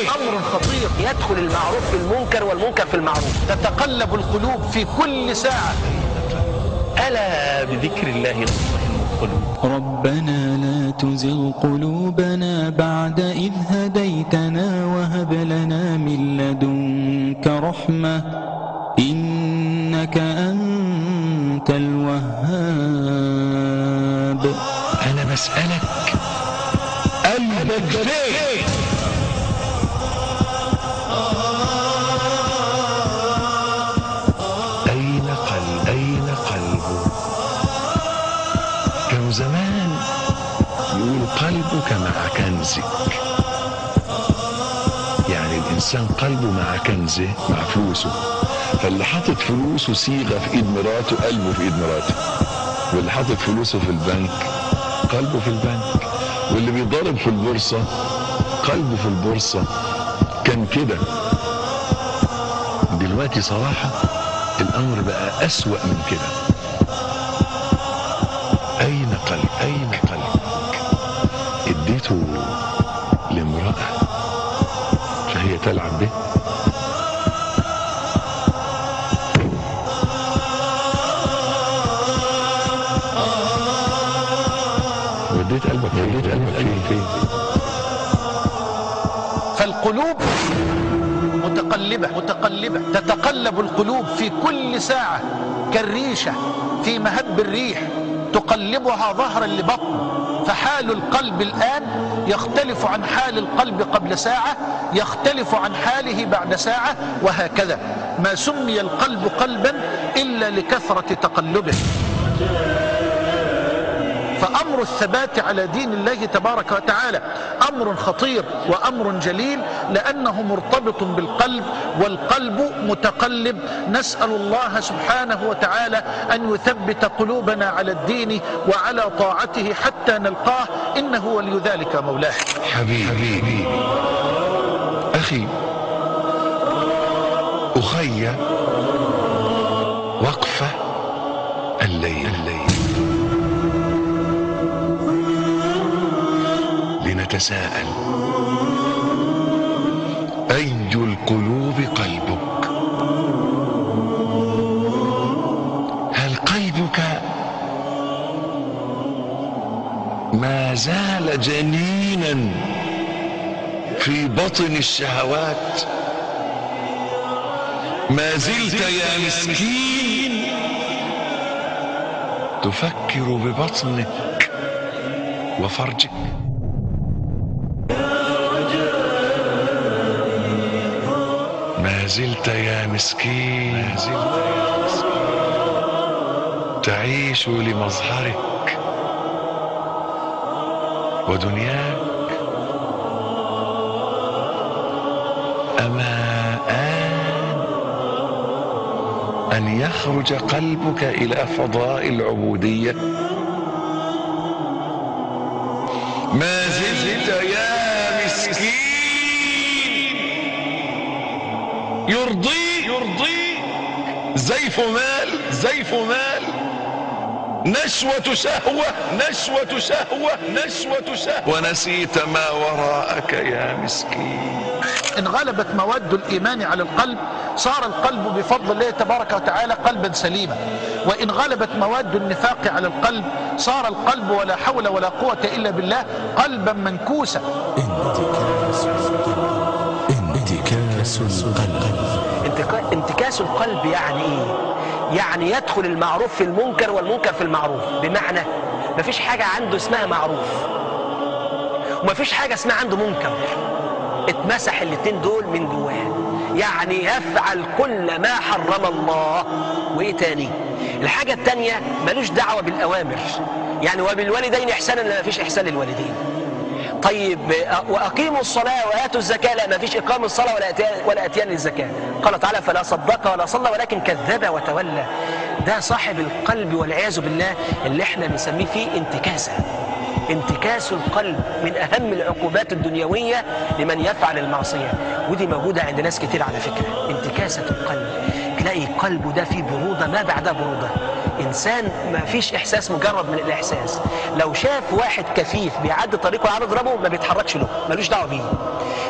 أمر خطير. يدخل المعروف في المنكر والمنكر في المعروف. تتقلب القلوب في كل ساعة. ألا بذكر الله القلوب. ربنا لا تزغ قلوبنا بعد إذ هديتنا وهب لنا من لدنك رحمة. إنك أنت الوهاب. أنا بسألك قلبك مع كنزك. يعني الإنسان قلبه مع كنزه مع فلوسه. فاللي حاطط فلوسه صيغة في إيد مراته قلبه في إيد مراته. واللي حاطط فلوسه في البنك قلبه في البنك. واللي بيضارب في البورصة قلبه في البورصة. كان كده. دلوقتي صراحة الأمر بقى أسوأ من كده. أين قلب؟ أين تلعب به وديت قلبك وديت قلبك فين؟ فين؟ فالقلوب متقلبة متقلبة. تتقلب القلوب في كل ساعة كالريشة في مهب الريح. تقلبها ظهرا لبطن فحال القلب الآن يختلف عن حال القلب قبل ساعة يختلف عن حاله بعد ساعة وهكذا. ما سمي القلب قلبا إلا لكثرة تقلبه. فأمر الثبات على دين الله تبارك وتعالى. أمر خطير وأمر جليل لأنه مرتبط بالقلب والقلب متقلب. نسأل الله سبحانه وتعالى أن يثبت قلوبنا على الدين وعلى طاعته حتى نلقاه. إنه ولي ذلك مولاه. حبيبي حبيبي أخي أخي وقفة الليل الليل. لنتساءل أي القلوب قلبك؟ هل قلبك ما زال جنينا في بطن الشهوات؟ ما زلت يا مسكين تفكر ببطنك وفرجك. زلت يا مسكين. ما زلت يا مسكين. تعيش لمظهرك ودنياك أما آن أن يخرج قلبك إلى فضاء العبودية. ما زلت يا مسكين يرضي يرضي زيف مال زيف مال. نشوة شهوة نشوة شهوة نشوة شهوة. ونسيت ما وراءك يا مسكين. إن غلبت مواد الإيمان على القلب صار القلب بفضل الله تبارك وتعالى قلبا سليما. وإن غلبت مواد النفاق على القلب صار القلب ولا حول ولا قوة إلا بالله قلبا منكوسا. انتكاس القلب. انتكا- انتكاس القلب يعني إيه؟ يعني يدخل المعروف في المنكر والمنكر في المعروف. بمعنى مفيش حاجة عنده اسمها معروف. ومفيش حاجة اسمها عنده منكر. اتمسح الاتنين دول من جواه. يعني يفعل كل ما حرم الله. وايه تاني؟ الحاجة التانية ملوش دعوة بالأوامر. يعني وبالوالدين إحسانا لا مفيش إحسان للوالدين. طيب وأقيموا الصلاة وآتوا الزكاة. لا ما فيش اقام الصلاة ولا أتيان ولا أتيان للزكاة. قال تعالى فلا صدق ولا صلى ولكن كذب وتولى. ده صاحب القلب والعياذ بالله اللي إحنا بنسميه فيه انتكاسه انتكاس القلب من أهم العقوبات الدنيوية لمن يفعل المعصية. ودي موجودة عند ناس كتير على فكرة انتكاسة القلب. تلاقي قلبه ده فيه بروده ما بعدها بروده. انسان ما فيش إحساس مجرد من الإحساس. لو شاف واحد كفيف بيعدي طريقه وعاوز يضربه ما بيتحركش له ملوش دعوة بيه.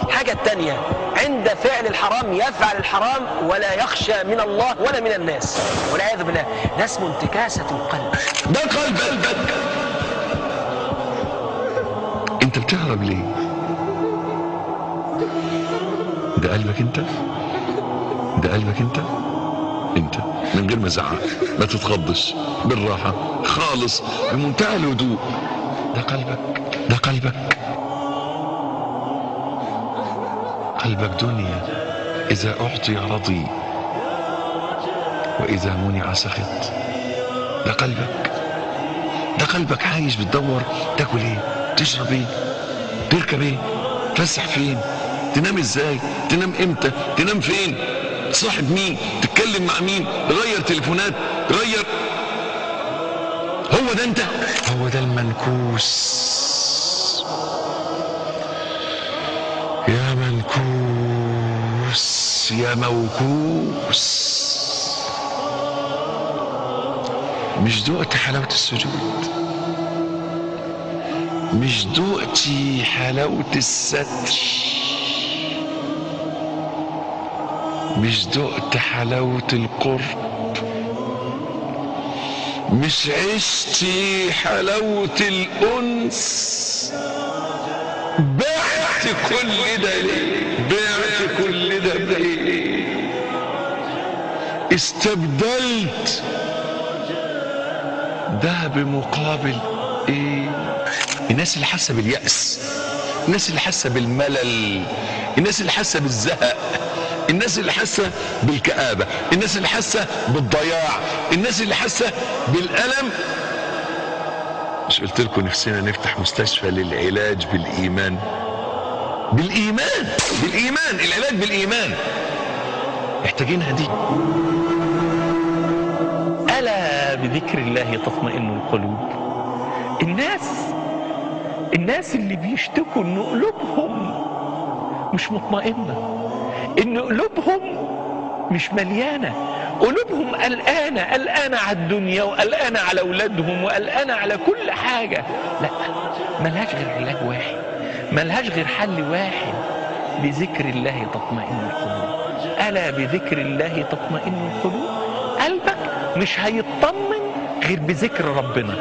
الحاجة التانية عند فعل الحرام يفعل الحرام ولا يخشى من الله ولا من الناس. والعياذ بالله ده اسمه انتكاسة القلب. ده قلبك انت بتهرب ليه؟ ده قلبك انت؟ ده قلبك انت؟ انت من غير ما زعق ما تتخضش بالراحة. خالص. بمنتهى الهدوء. ده قلبك. ده قلبك. قلبك دنيا. إذا أعطي رضي. وإذا منع سخط. ده قلبك. ده قلبك عايش بتدور. تاكل إيه؟ تشرب إيه؟ تركب إيه؟ تفسح فين؟ تنام إزاي؟ تنام إمتى؟ تنام فين؟ تصاحب مين؟ تتكلم مع مين؟ غير تليفونات غير هو ده انت؟ هو ده المنكوس. يا منكوس يا موكوس. مش دقت حلاوة السجود. مش دقتي حلاوة الستر مش دقت حلاوة القرب. مش عشتي حلاوة الأنس. بعت كل ده ليه بعت كل ده ليه استبدلت ده بمقابل إيه؟ الناس اللي حاسة باليأس الناس اللي حاسة بالملل الناس اللي حاسة بالزهق. الناس اللي حاسة بالكآبة الناس اللي حاسة بالضياع الناس اللي حاسة بالألم. مش قلت لكم نفسنا نفتح مستشفى للعلاج بالإيمان؟ بالإيمان بالإيمان العلاج بالإيمان. محتاجينها دي ألا بذكر الله تطمئن القلوب؟ الناس الناس اللي بيشتكوا ان قلوبهم مش مطمئنة. إن قلوبهم مش مليانة. قلوبهم قلقانة قلقانة على الدنيا وقلقانة على أولادهم وقلقانة على كل حاجة. لا ملهاش غير علاج واحد ملهاش غير حل واحد. بذكر الله تطمئن القلوب. ألا بذكر الله تطمئن القلوب؟ قلبك مش هيطمن غير بذكر ربنا.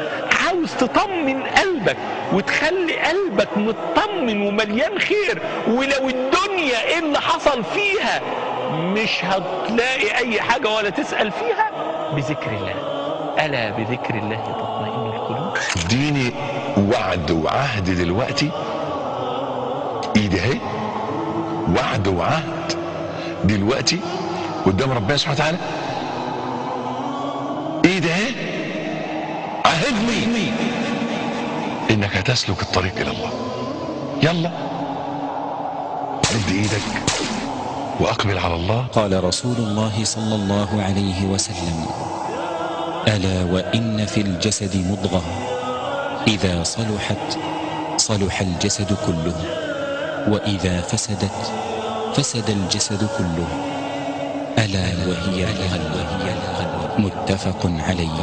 عاوز تطمن قلبك وتخلي قلبك مطمن ومليان خير. ولو الدنيا إيه اللي حصل فيها مش هتلاقي أي حاجة ولا تسأل فيها بذكر الله. ألا بذكر الله تطمئن القلوب؟ اديني وعد وعهد دلوقتي. إيدي أهي. وعد وعهد دلوقتي قدام ربنا سبحانه وتعالى ايدي اهي عهدني إنك هتسلك الطريق إلى الله. يلا. مد إيدك وأقبل على الله. قال رسول الله صلى الله عليه وسلم ألا وإن في الجسد مضغة. إذا صلحت صلح الجسد كله. وإذا فسدت فسد الجسد كله. ألا وهي القلب متفق عليه.